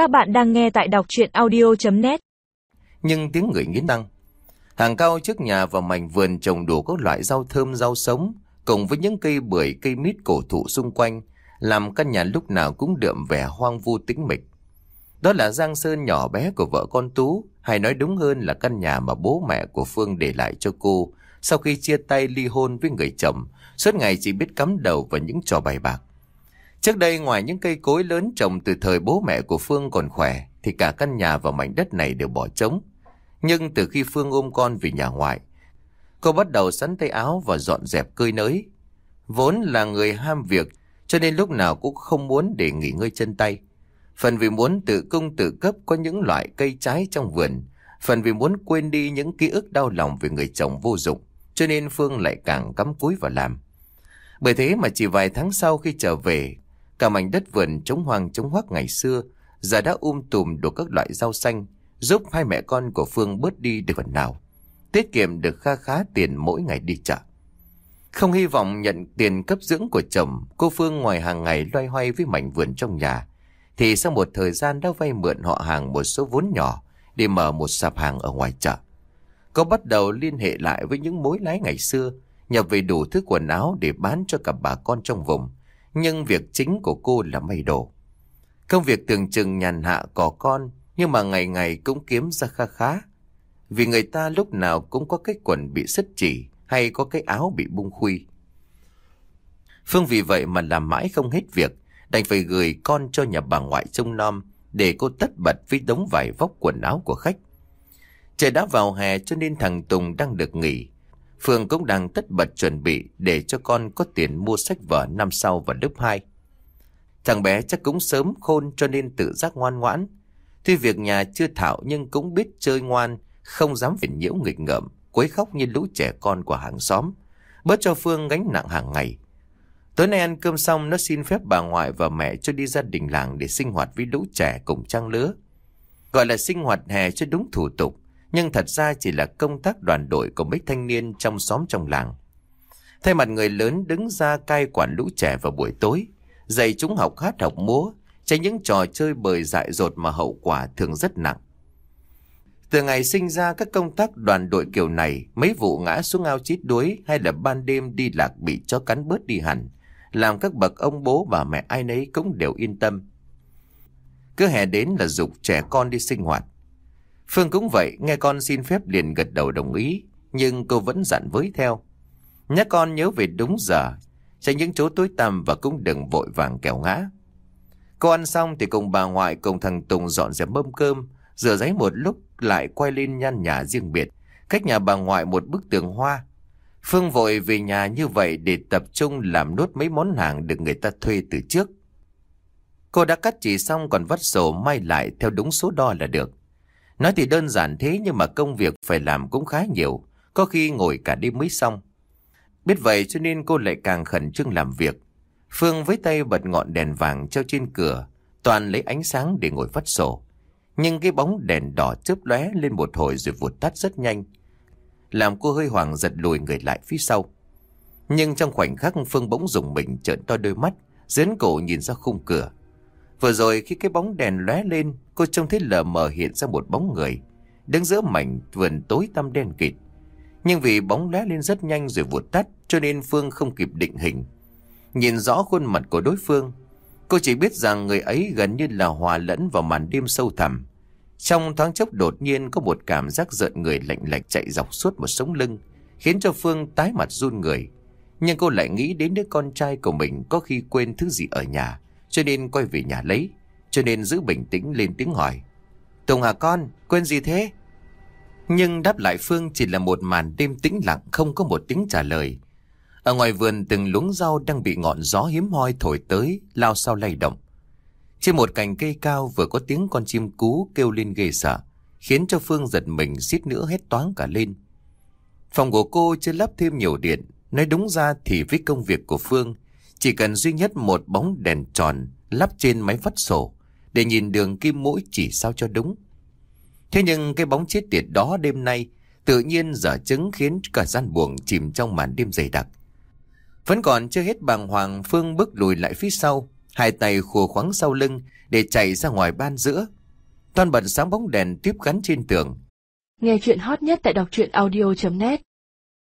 Các bạn đang nghe tại đọc chuyện audio.net Nhưng tiếng người nghiến răng. Hàng cao trước nhà và mảnh vườn trồng đủ các loại rau thơm rau sống cùng với những cây bưởi cây mít cổ thụ xung quanh làm căn nhà lúc nào cũng đượm vẻ hoang vu tĩnh mịch. Đó là Giang Sơn nhỏ bé của vợ con Tú, hay nói đúng hơn là căn nhà mà bố mẹ của Phương để lại cho cô sau khi chia tay ly hôn với người chồng, suốt ngày chỉ biết cắm đầu vào những trò bài bạc. Trước đây ngoài những cây cối lớn trồng từ thời bố mẹ của Phương còn khỏe, thì cả căn nhà và mảnh đất này đều bỏ trống. Nhưng từ khi Phương ôm con về nhà ngoại, cô bắt đầu sắn tay áo và dọn dẹp cơi nới. Vốn là người ham việc, cho nên lúc nào cũng không muốn để nghỉ ngơi chân tay. Phần vì muốn tự cung tự cấp có những loại cây trái trong vườn, phần vì muốn quên đi những ký ức đau lòng về người chồng vô dụng, cho nên Phương lại càng cắm cúi vào làm. Bởi thế mà chỉ vài tháng sau khi trở về, cả mảnh đất vườn trống hoang trống hoác ngày xưa, giờ đã um tùm đủ các loại rau xanh, giúp hai mẹ con của Phương bớt đi được phần nào. Tiết kiệm được kha khá tiền mỗi ngày đi chợ. Không hy vọng nhận tiền cấp dưỡng của chồng, cô Phương ngoài hàng ngày loay hoay với mảnh vườn trong nhà, thì sau một thời gian đã vay mượn họ hàng một số vốn nhỏ để mở một sạp hàng ở ngoài chợ. Cô bắt đầu liên hệ lại với những mối lái ngày xưa, nhập về đủ thứ quần áo để bán cho cả bà con trong vùng. Nhưng việc chính của cô là may đồ. Công việc tưởng chừng nhàn hạ có con, nhưng mà ngày ngày cũng kiếm ra kha khá. Vì người ta lúc nào cũng có cái quần bị sứt chỉ hay có cái áo bị bung khuy. Phương vì vậy mà làm mãi không hết việc, đành phải gửi con cho nhà bà ngoại trông nom để cô tất bật với đống vải vóc quần áo của khách. Trời đã vào hè cho nên thằng Tùng đang được nghỉ. Phương cũng đang tất bật chuẩn bị để cho con có tiền mua sách vở năm sau vào lớp 2. Thằng bé chắc cũng sớm khôn cho nên tự giác ngoan ngoãn. Tuy việc nhà chưa thạo nhưng cũng biết chơi ngoan, không dám phiền nhiễu nghịch ngợm, quấy khóc như lũ trẻ con của hàng xóm. Bớt cho Phương gánh nặng hàng ngày. Tối nay ăn cơm xong nó xin phép bà ngoại và mẹ cho đi gia đình làng để sinh hoạt với lũ trẻ cùng trang lứa. Gọi là sinh hoạt hè cho đúng thủ tục, nhưng thật ra chỉ là công tác đoàn đội của mấy thanh niên trong xóm trong làng. Thay mặt người lớn đứng ra cai quản lũ trẻ vào buổi tối, dạy chúng học hát học múa, tránh những trò chơi bời dại dột mà hậu quả thường rất nặng. Từ ngày sinh ra các công tác đoàn đội kiểu này, mấy vụ ngã xuống ao chít đuối hay là ban đêm đi lạc bị cho cắn bớt đi hẳn, làm các bậc ông bố và mẹ ai nấy cũng đều yên tâm. Cứ hè đến là dục trẻ con đi sinh hoạt. Phương cũng vậy, nghe con xin phép liền gật đầu đồng ý, nhưng cô vẫn dặn với theo. Nhắc con nhớ về đúng giờ, tránh những chỗ tối tăm và cũng đừng vội vàng kẻo ngã. Cô ăn xong thì cùng bà ngoại cùng thằng Tùng dọn dẹp mâm cơm, rửa giấy một lúc lại quay lên nhăn nhà riêng biệt, cách nhà bà ngoại một bức tường hoa. Phương vội về nhà như vậy để tập trung làm nốt mấy món hàng được người ta thuê từ trước. Cô đã cắt chỉ xong còn vắt sổ may lại theo đúng số đo là được. Nói thì đơn giản thế nhưng mà công việc phải làm cũng khá nhiều, có khi ngồi cả đêm mới xong. Biết vậy cho nên cô lại càng khẩn trương làm việc. Phương với tay bật ngọn đèn vàng treo trên cửa, toàn lấy ánh sáng để ngồi vắt sổ. Nhưng cái bóng đèn đỏ chớp lóe lên một hồi rồi vụt tắt rất nhanh. Làm cô hơi hoảng giật lùi người lại phía sau. Nhưng trong khoảnh khắc Phương bỗng dùng mình trợn to đôi mắt, dấn cổ nhìn ra khung cửa. Vừa rồi khi cái bóng đèn lóe lên, cô trông thấy lờ mờ hiện ra một bóng người, đứng giữa mảnh vườn tối tăm đen kịt. Nhưng vì bóng lóe lên rất nhanh rồi vụt tắt, cho nên Phương không kịp định hình. Nhìn rõ khuôn mặt của đối phương, cô chỉ biết rằng người ấy gần như là hòa lẫn vào màn đêm sâu thẳm. Trong thoáng chốc đột nhiên có một cảm giác giận người lạnh lạnh chạy dọc suốt một sống lưng, khiến cho Phương tái mặt run người. Nhưng cô lại nghĩ đến đứa con trai của mình có khi quên thứ gì ở nhà, cho nên quay về nhà lấy, cho nên giữ bình tĩnh lên tiếng hỏi. Tùng à con, quên gì thế? Nhưng đáp lại Phương chỉ là một màn đêm tĩnh lặng không có một tiếng trả lời. Ở ngoài vườn từng luống rau đang bị ngọn gió hiếm hoi thổi tới, lao sao lay động. Trên một cành cây cao vừa có tiếng con chim cú kêu lên ghê sợ, khiến cho Phương giật mình xít nữa hết toáng cả lên. Phòng của cô chưa lắp thêm nhiều điện, nói đúng ra thì với công việc của Phương, chỉ cần duy nhất một bóng đèn tròn lắp trên máy vắt sổ để nhìn đường kim mũi chỉ sao cho đúng. Thế nhưng cái bóng chết tiệt đó đêm nay tự nhiên dở chứng khiến cả gian buồng chìm trong màn đêm dày đặc. Vẫn còn chưa hết bàng hoàng Phương bước lùi lại phía sau, hai tay khùa khoáng sau lưng để chạy ra ngoài ban giữa. Toàn bật sáng bóng đèn tiếp gắn trên tường. Nghe chuyện hot nhất tại đọc truyện audio.net